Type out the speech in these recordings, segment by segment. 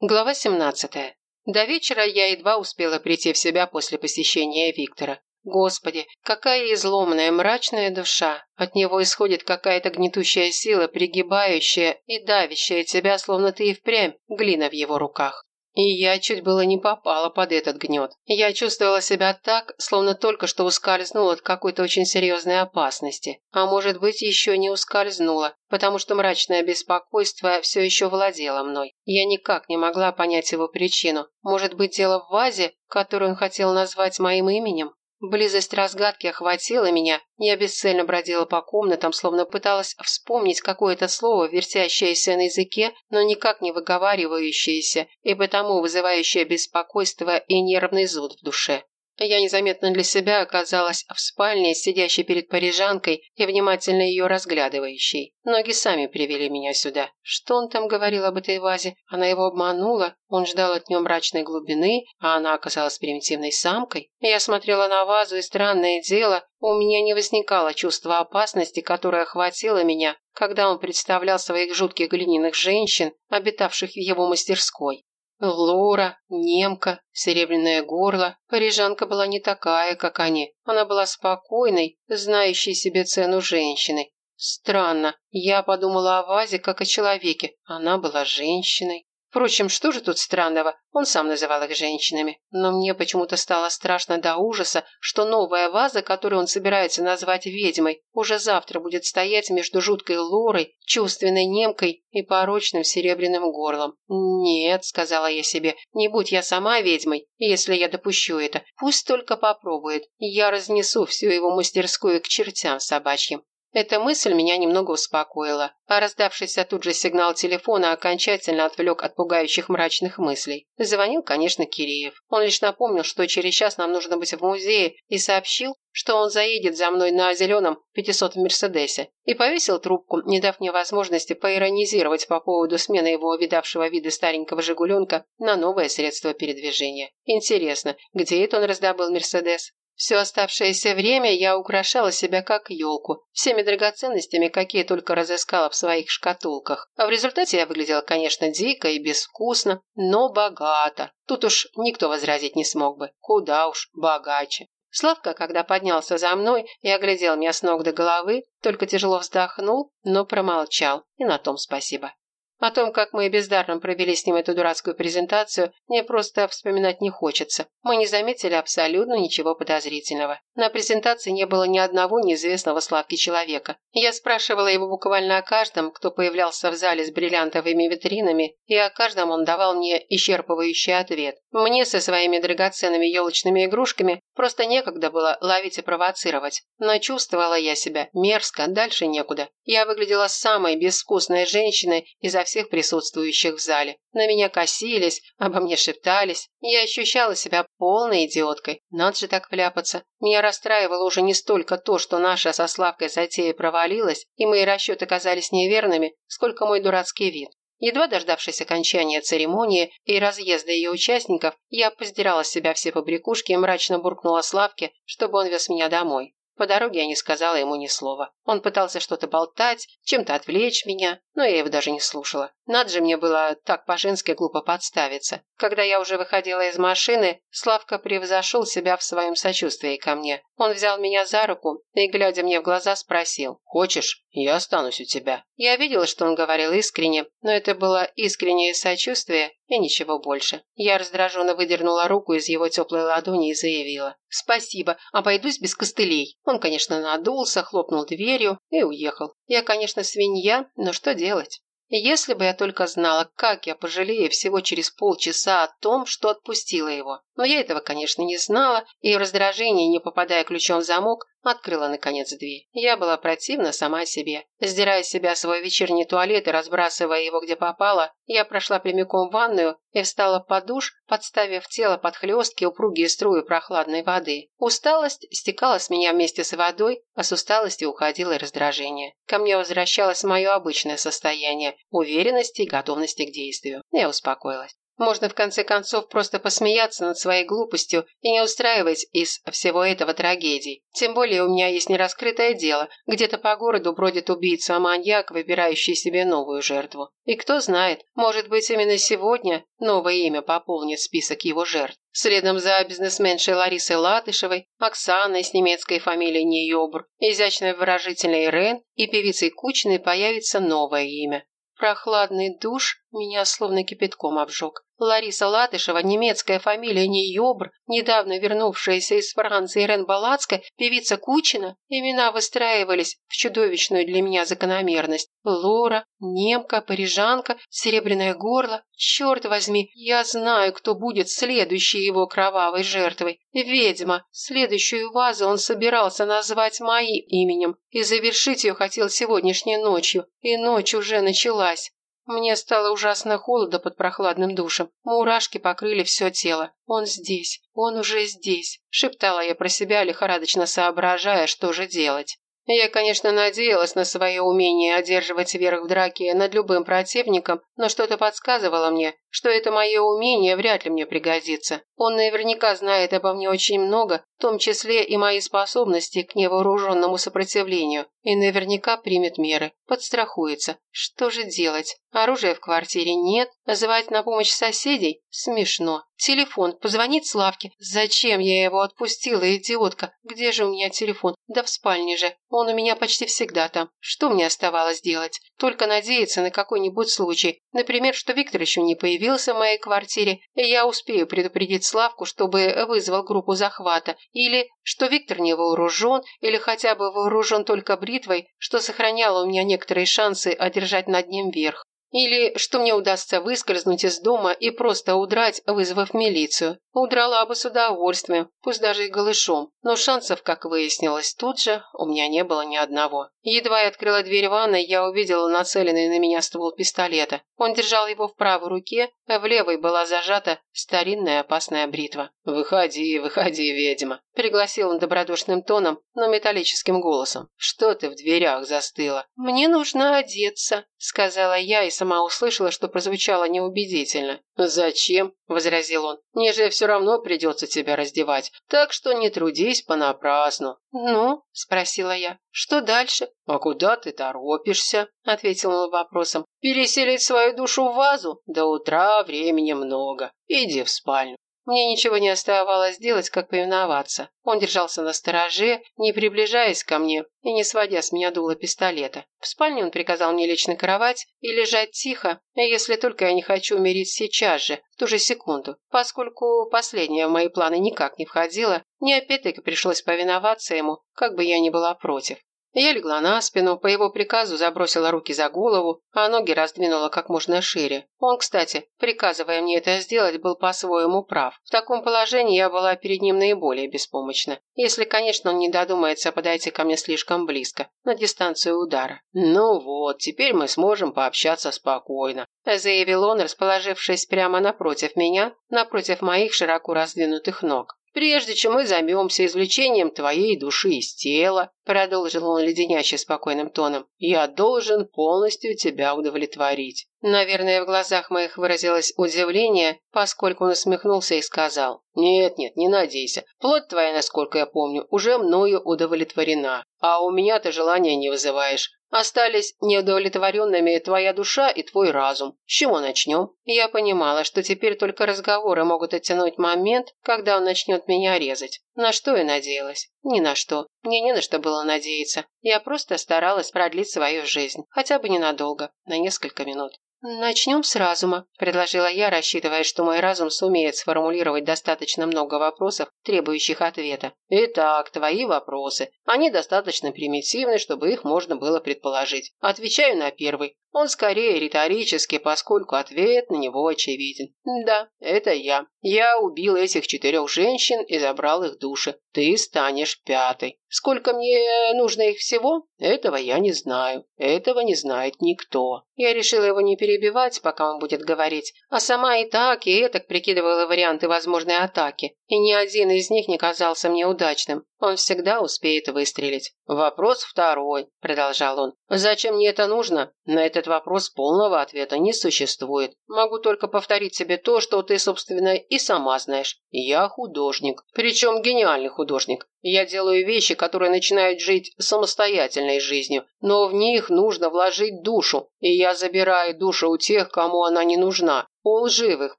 Глава 17. До вечера я едва успела прийти в себя после посещения Виктора. Господи, какая изломанная, мрачная душа. От него исходит какая-то гнетущая сила, пригибающая и давящая тебя, словно ты и впрямь глина в его руках. И я чуть было не попала под этот гнет. Я чувствовала себя так, словно только что ускользнула от какой-то очень серьезной опасности. А может быть, еще не ускользнула, потому что мрачное беспокойство все еще владело мной. Я никак не могла понять его причину. Может быть, дело в вазе, которую он хотел назвать моим именем? Близость разгадки охватила меня, я бесцельно бродила по комнатам, словно пыталась вспомнить какое-то слово, вертящееся на языке, но никак не выговаривающееся, и потому вызывающее беспокойство и нервный зуд в душе. Я незаметно для себя оказалась в спальне, сидящей перед парижанкой и внимательно ее разглядывающей. Ноги сами привели меня сюда. Что он там говорил об этой вазе? Она его обманула, он ждал от нее мрачной глубины, а она оказалась примитивной самкой. Я смотрела на вазу, и странное дело, у меня не возникало чувства опасности, которое охватило меня, когда он представлял своих жутких глиняных женщин, обитавших в его мастерской. Лора, немка, серебряное горло. Парижанка была не такая, как они. Она была спокойной, знающей себе цену женщины. Странно, я подумала о Вазе как о человеке. Она была женщиной. Впрочем, что же тут странного? Он сам называл их женщинами. Но мне почему-то стало страшно до ужаса, что новая ваза, которую он собирается назвать ведьмой, уже завтра будет стоять между жуткой Лорой, чувственной немкой и порочным серебряным горлом. «Нет», — сказала я себе, — «не будь я сама ведьмой, если я допущу это. Пусть только попробует. Я разнесу всю его мастерскую к чертям собачьим». Эта мысль меня немного успокоила, а раздавшийся тут же сигнал телефона окончательно отвлек от пугающих мрачных мыслей. Звонил, конечно, Киреев. Он лишь напомнил, что через час нам нужно быть в музее, и сообщил, что он заедет за мной на зеленом 500 в Мерседесе. И повесил трубку, не дав мне возможности поиронизировать по поводу смены его видавшего вида старенького «Жигуленка» на новое средство передвижения. Интересно, где это он раздобыл Мерседес? Все оставшееся время я украшала себя как елку, всеми драгоценностями, какие только разыскала в своих шкатулках. А в результате я выглядела, конечно, дико и безвкусно, но богато. Тут уж никто возразить не смог бы. Куда уж богаче. Славка, когда поднялся за мной и оглядел меня с ног до головы, только тяжело вздохнул, но промолчал. И на том спасибо. О том, как мы бездарно провели с ним эту дурацкую презентацию, мне просто вспоминать не хочется. Мы не заметили абсолютно ничего подозрительного. На презентации не было ни одного неизвестного Славки человека. Я спрашивала его буквально о каждом, кто появлялся в зале с бриллиантовыми витринами, и о каждом он давал мне исчерпывающий ответ. Мне со своими драгоценными елочными игрушками просто некогда было ловить и провоцировать. Но чувствовала я себя мерзко, дальше некуда. Я выглядела самой безвкусной женщиной изо всех присутствующих в зале. На меня косились, обо мне шептались. Я ощущала себя полной идиоткой. Надо же так вляпаться. Меня расстраивало уже не столько то, что наша со Славкой затея провалилась, и мои расчеты казались неверными, сколько мой дурацкий вид. Едва дождавшись окончания церемонии и разъезда ее участников, я поздирала с себя все побрякушки и мрачно буркнула Славке, чтобы он вез меня домой. По дороге я не сказала ему ни слова. Он пытался что-то болтать, чем-то отвлечь меня, но я его даже не слушала. Надо же мне было так по-женски глупо подставиться. Когда я уже выходила из машины, Славка превзошел себя в своем сочувствии ко мне. Он взял меня за руку и, глядя мне в глаза, спросил «Хочешь, я останусь у тебя?» Я видела, что он говорил искренне, но это было искреннее сочувствие и ничего больше. Я раздраженно выдернула руку из его теплой ладони и заявила «Спасибо, обойдусь без костылей». Он, конечно, надулся, хлопнул дверью и уехал. Я, конечно, свинья, но что делать? Если бы я только знала, как я пожалею всего через полчаса о том, что отпустила его. Но я этого, конечно, не знала, и в раздражении, не попадая ключом в замок, открыла, наконец, дверь. Я была противна сама себе. Сдирая с себя свой вечерний туалет и разбрасывая его где попало, я прошла прямиком в ванную и встала под душ, подставив тело под хлестки упругие струи прохладной воды. Усталость стекала с меня вместе с водой, а с усталости уходило раздражение. Ко мне возвращалось мое обычное состояние уверенности и готовности к действию. Я успокоилась. Можно в конце концов просто посмеяться над своей глупостью и не устраивать из всего этого трагедий. Тем более у меня есть нераскрытое дело. Где-то по городу бродит убийца-маньяк, выбирающий себе новую жертву. И кто знает, может быть именно сегодня новое имя пополнит список его жертв. Следом за бизнесменшей Ларисой Латышевой, Оксаной с немецкой фамилией Нейобр, изящной выражительной Ирен и певицей Кучиной появится новое имя. Прохладный душ меня словно кипятком обжег. Лариса Латышева, немецкая фамилия Нейобр, недавно вернувшаяся из Франции Рен Балацкая, певица Кучина, имена выстраивались в чудовищную для меня закономерность. Лора, немка, парижанка, серебряное горло. Черт возьми, я знаю, кто будет следующей его кровавой жертвой. Ведьма. Следующую вазу он собирался назвать моим именем и завершить ее хотел сегодняшней ночью. И ночь уже началась. Мне стало ужасно холодно под прохладным душем. Мурашки покрыли все тело. «Он здесь, он уже здесь», – шептала я про себя, лихорадочно соображая, что же делать. Я, конечно, надеялась на свое умение одерживать верх в драке над любым противником, но что-то подсказывало мне, что это мое умение вряд ли мне пригодится. Он наверняка знает обо мне очень много, в том числе и мои способности к невооруженному сопротивлению, и наверняка примет меры, подстрахуется. Что же делать? Оружия в квартире нет, звать на помощь соседей? Смешно. Телефон, позвонить Славке. Зачем я его отпустила, идиотка? Где же у меня телефон? Да в спальне же. Он у меня почти всегда там. Что мне оставалось делать? Только надеяться на какой-нибудь случай. Например, что Виктор еще не появился в моей квартире, и я успею предупредить Славку, чтобы вызвал группу захвата. Или что Виктор не вооружен, или хотя бы вооружен только бритвой, что сохраняло у меня некоторые шансы одержать над ним верх. Или что мне удастся выскользнуть из дома и просто удрать, вызвав милицию. Удрала бы с удовольствием, пусть даже и голышом. Но шансов, как выяснилось, тут же у меня не было ни одного. Едва я открыла дверь ванной, я увидела нацеленный на меня ствол пистолета. Он держал его в правой руке, а в левой была зажата старинная опасная бритва. «Выходи, выходи, ведьма», – пригласил он добродушным тоном, но металлическим голосом. «Что ты в дверях застыла?» «Мне нужно одеться», – сказала я и сама услышала, что прозвучало неубедительно. «Зачем?» – возразил он. «Мне же все равно придется тебя раздевать, так что не трудись понапрасну». «Ну?» – спросила я. «Что дальше?» «А куда ты торопишься?» – ответил он вопросом. «Переселить свою душу в вазу? До утра времени много. Иди в спальню». Мне ничего не оставалось делать, как повиноваться. Он держался на стороже, не приближаясь ко мне и не сводя с меня дуло пистолета. В спальне он приказал мне лечь на кровать и лежать тихо, если только я не хочу умереть сейчас же, в ту же секунду. Поскольку последнее в мои планы никак не входило, мне опять-таки пришлось повиноваться ему, как бы я ни была против. Я легла на спину, по его приказу забросила руки за голову, а ноги раздвинула как можно шире. Он, кстати, приказывая мне это сделать, был по-своему прав. В таком положении я была перед ним наиболее беспомощна. Если, конечно, он не додумается подойти ко мне слишком близко, на дистанцию удара. «Ну вот, теперь мы сможем пообщаться спокойно», заявил он, расположившись прямо напротив меня, напротив моих широко раздвинутых ног. «Прежде чем мы займемся извлечением твоей души из тела», продолжил он леденяще спокойным тоном, «я должен полностью тебя удовлетворить». Наверное, в глазах моих выразилось удивление, поскольку он усмехнулся и сказал, «Нет-нет, не надейся. Плоть твоя, насколько я помню, уже мною удовлетворена, а у меня ты желания не вызываешь. Остались неудовлетворенными твоя душа и твой разум. С чего начнем? Я понимала, что теперь только разговоры могут оттянуть момент, когда он начнет меня резать. На что я надеялась? Ни на что. Мне не на что было надеяться. Я просто старалась продлить свою жизнь. Хотя бы ненадолго. На несколько минут. «Начнем с разума», – предложила я, рассчитывая, что мой разум сумеет сформулировать достаточно много вопросов, требующих ответа. «Итак, твои вопросы. Они достаточно примитивны, чтобы их можно было предположить. Отвечаю на первый. Он скорее риторический, поскольку ответ на него очевиден. Да, это я. Я убил этих четырех женщин и забрал их души. Ты станешь пятой. Сколько мне нужно их всего? Этого я не знаю. Этого не знает никто. Я решила его не перебивать, пока он будет говорить, а сама и так, и этак прикидывала варианты возможной атаки. И ни один из них не казался мне удачным. Он всегда успеет выстрелить. «Вопрос второй», – продолжал он. «Зачем мне это нужно? На этот вопрос полного ответа не существует. Могу только повторить себе то, что ты, собственно, и сама знаешь. Я художник. Причем гениальный художник. Я делаю вещи, которые начинают жить самостоятельной жизнью, но в них нужно вложить душу, и я забираю душу у тех, кому она не нужна у лживых,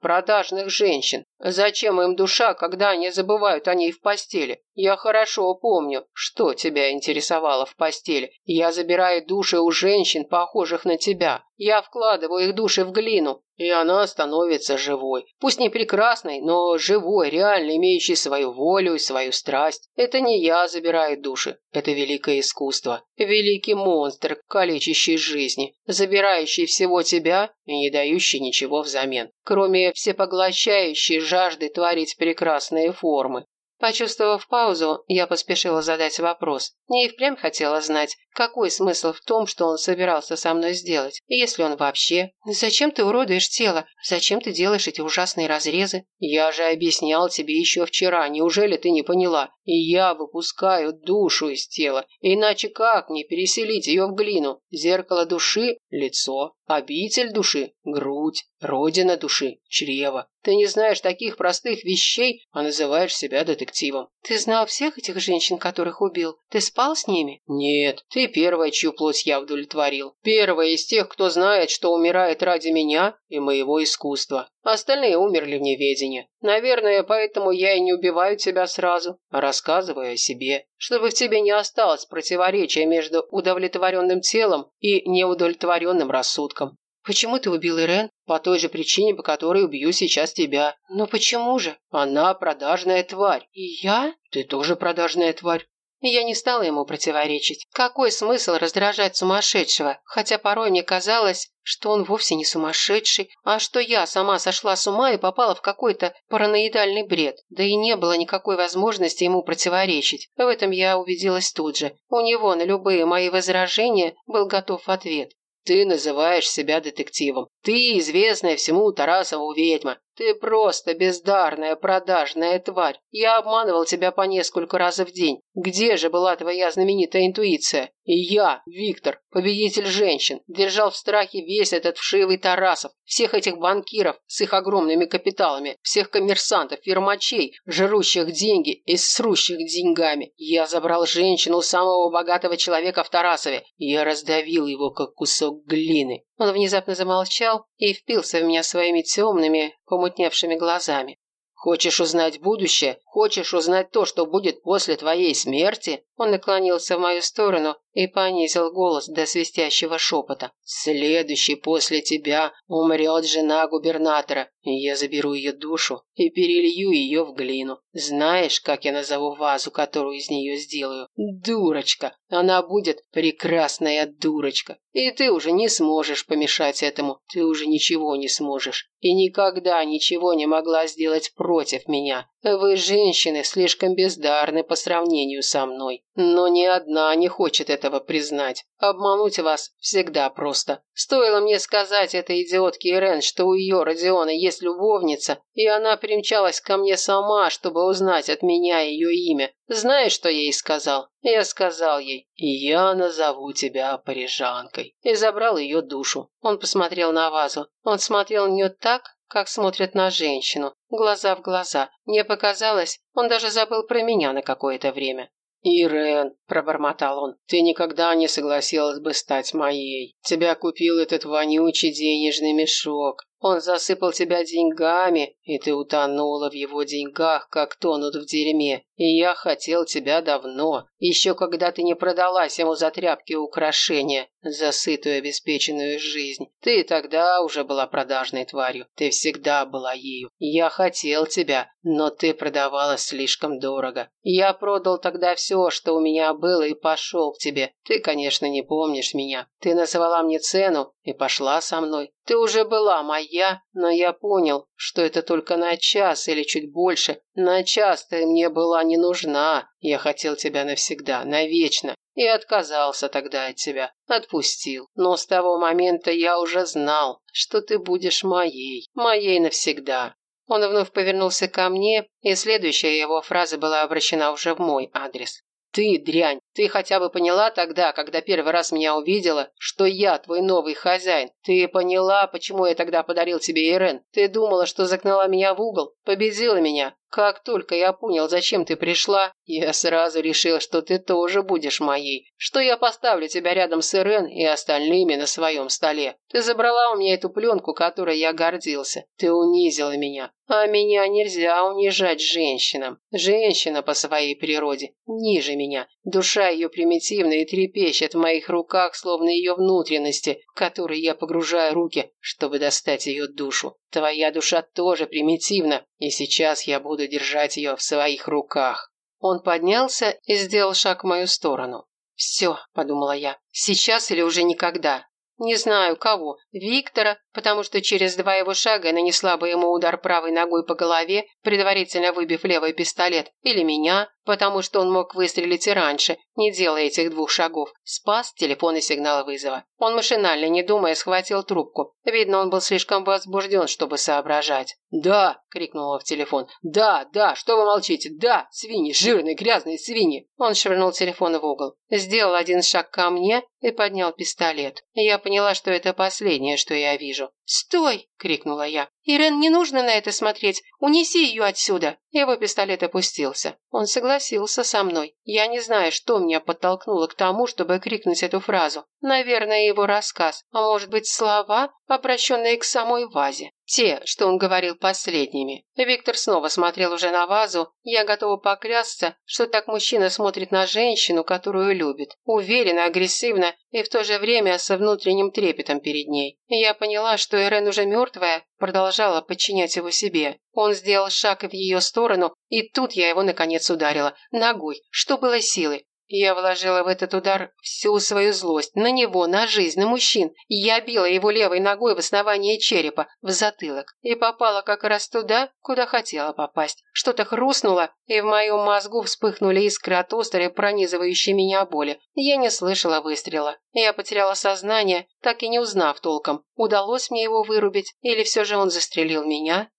продажных женщин. Зачем им душа, когда они забывают о ней в постели? Я хорошо помню, что тебя интересовало в постели. Я забираю души у женщин, похожих на тебя. Я вкладываю их души в глину, и она становится живой. Пусть не прекрасной, но живой, реально имеющей свою волю и свою страсть. Это не я забираю души, это великое искусство. Великий монстр, калечащий жизни, забирающий всего тебя и не дающий ничего взамен, кроме всепоглощающей жажды творить прекрасные формы. Почувствовав паузу, я поспешила задать вопрос. Мне и впрямь хотела знать, какой смысл в том, что он собирался со мной сделать, если он вообще... Зачем ты уродуешь тело? Зачем ты делаешь эти ужасные разрезы? Я же объяснял тебе еще вчера, неужели ты не поняла? И я выпускаю душу из тела, иначе как мне переселить ее в глину? Зеркало души – лицо, обитель души – грудь, родина души – чрево. Ты не знаешь таких простых вещей, а называешь себя детективом. Ты знал всех этих женщин, которых убил? Ты спал с ними? Нет, ты первая, чью плоть я удовлетворил. Первая из тех, кто знает, что умирает ради меня и моего искусства. Остальные умерли в неведении. Наверное, поэтому я и не убиваю тебя сразу, а рассказываю о себе, чтобы в тебе не осталось противоречия между удовлетворенным телом и неудовлетворенным рассудком. Почему ты убил Ирен? По той же причине, по которой убью сейчас тебя. Но почему же? Она продажная тварь. И я? Ты тоже продажная тварь. Я не стала ему противоречить. Какой смысл раздражать сумасшедшего? Хотя порой мне казалось, что он вовсе не сумасшедший, а что я сама сошла с ума и попала в какой-то параноидальный бред. Да и не было никакой возможности ему противоречить. В этом я убедилась тут же. У него на любые мои возражения был готов ответ. Ты называешь себя детективом. Ты известная всему Тарасову ведьма. Ты просто бездарная, продажная тварь. Я обманывал тебя по несколько раз в день. Где же была твоя знаменитая интуиция? И я, Виктор, победитель женщин, держал в страхе весь этот вшивый Тарасов, всех этих банкиров с их огромными капиталами, всех коммерсантов, фирмачей, жрущих деньги и срущих деньгами. Я забрал женщину самого богатого человека в Тарасове. Я раздавил его, как кусок глины. Он внезапно замолчал и впился в меня своими темными, помутневшими глазами. «Хочешь узнать будущее? Хочешь узнать то, что будет после твоей смерти?» Он наклонился в мою сторону и понизил голос до свистящего шепота. «Следующий после тебя умрет жена губернатора, я заберу ее душу и перелью ее в глину. Знаешь, как я назову вазу, которую из нее сделаю? Дурочка! Она будет прекрасная дурочка. И ты уже не сможешь помешать этому. Ты уже ничего не сможешь. И никогда ничего не могла сделать против меня. Вы, женщины, слишком бездарны по сравнению со мной. Но ни одна не хочет этого признать. Обмануть вас всегда просто. Стоило мне сказать этой идиотке Ирен, что у ее Родиона есть любовница, и она примчалась ко мне сама, чтобы узнать от меня ее имя. Знаешь, что я ей сказал? Я сказал ей, я назову тебя парижанкой. И забрал ее душу. Он посмотрел на вазу. Он смотрел на нее так, как смотрят на женщину, глаза в глаза. Мне показалось, он даже забыл про меня на какое-то время. «Ирен», – пробормотал он, – «ты никогда не согласилась бы стать моей. Тебя купил этот вонючий денежный мешок. Он засыпал тебя деньгами, и ты утонула в его деньгах, как тонут в дерьме. И я хотел тебя давно, еще когда ты не продалась ему за тряпки и украшения, за сытую обеспеченную жизнь. Ты тогда уже была продажной тварью, ты всегда была ею. Я хотел тебя, но ты продавала слишком дорого. Я продал тогда все, что у меня было, и пошел к тебе. Ты, конечно, не помнишь меня. Ты назвала мне цену и пошла со мной. Ты уже была моя, но я понял, что это только на час или чуть больше. На час ты мне была не нужна. Я хотел тебя навсегда, навечно. И отказался тогда от тебя. Отпустил. Но с того момента я уже знал, что ты будешь моей. Моей навсегда. Он вновь повернулся ко мне, и следующая его фраза была обращена уже в мой адрес. «Ты, дрянь, ты хотя бы поняла тогда, когда первый раз меня увидела, что я твой новый хозяин? Ты поняла, почему я тогда подарил тебе Ирен? Ты думала, что загнала меня в угол, победила меня, как только я понял, зачем ты пришла, я сразу решил, что ты тоже будешь моей, что я поставлю тебя рядом с Ирен и остальными на своем столе. Ты забрала у меня эту пленку, которой я гордился. Ты унизила меня. А меня нельзя унижать женщинам. Женщина по своей природе ниже меня. Душа ее примитивна и трепещет в моих руках, словно ее внутренности, в которые я погружаю руки, чтобы достать ее душу. Твоя душа тоже примитивна, и сейчас я буду держать ее в своих руках». Он поднялся и сделал шаг в мою сторону. «Все», — подумала я, — «сейчас или уже никогда». Не знаю, кого. Виктора, потому что через два его шага нанесла бы ему удар правой ногой по голове, предварительно выбив левый пистолет, или меня, потому что он мог выстрелить и раньше, не делая этих двух шагов. Спас телефонный сигнал вызова. Он машинально, не думая, схватил трубку. Видно, он был слишком возбужден, чтобы соображать. «Да!» – крикнула в телефон. «Да, да! Что вы молчите? Да! Свиньи! Жирные, грязные свиньи!» Он швырнул телефон в угол. Сделал один шаг ко мне и поднял пистолет. Я поняла, что это последнее, что я вижу. «Стой!» – крикнула я. «Ирен, не нужно на это смотреть. Унеси ее отсюда!» Его пистолет опустился. Он согласился со мной. Я не знаю, что меня подтолкнуло к тому, чтобы крикнуть эту фразу. Наверное, его рассказ, а может быть слова, обращенные к самой вазе. Те, что он говорил последними. Виктор снова смотрел уже на вазу. Я готова поклясться, что так мужчина смотрит на женщину, которую любит. Уверенно, агрессивно и в то же время со внутренним трепетом перед ней. Я поняла, что Ирен уже мертвая, продолжала подчинять его себе. Он сделал шаг в ее сторону, и тут я его наконец ударила. Ногой, что было силы. Я вложила в этот удар всю свою злость. На него, на жизнь, на мужчин. Я била его левой ногой в основание черепа, в затылок. И попала как раз туда, куда хотела попасть. Что-то хрустнуло, и в моем мозгу вспыхнули искры от острой, пронизывающей меня боли. Я не слышала выстрела. Я потеряла сознание, так и не узнав толком, удалось мне его вырубить, или все же он застрелил меня.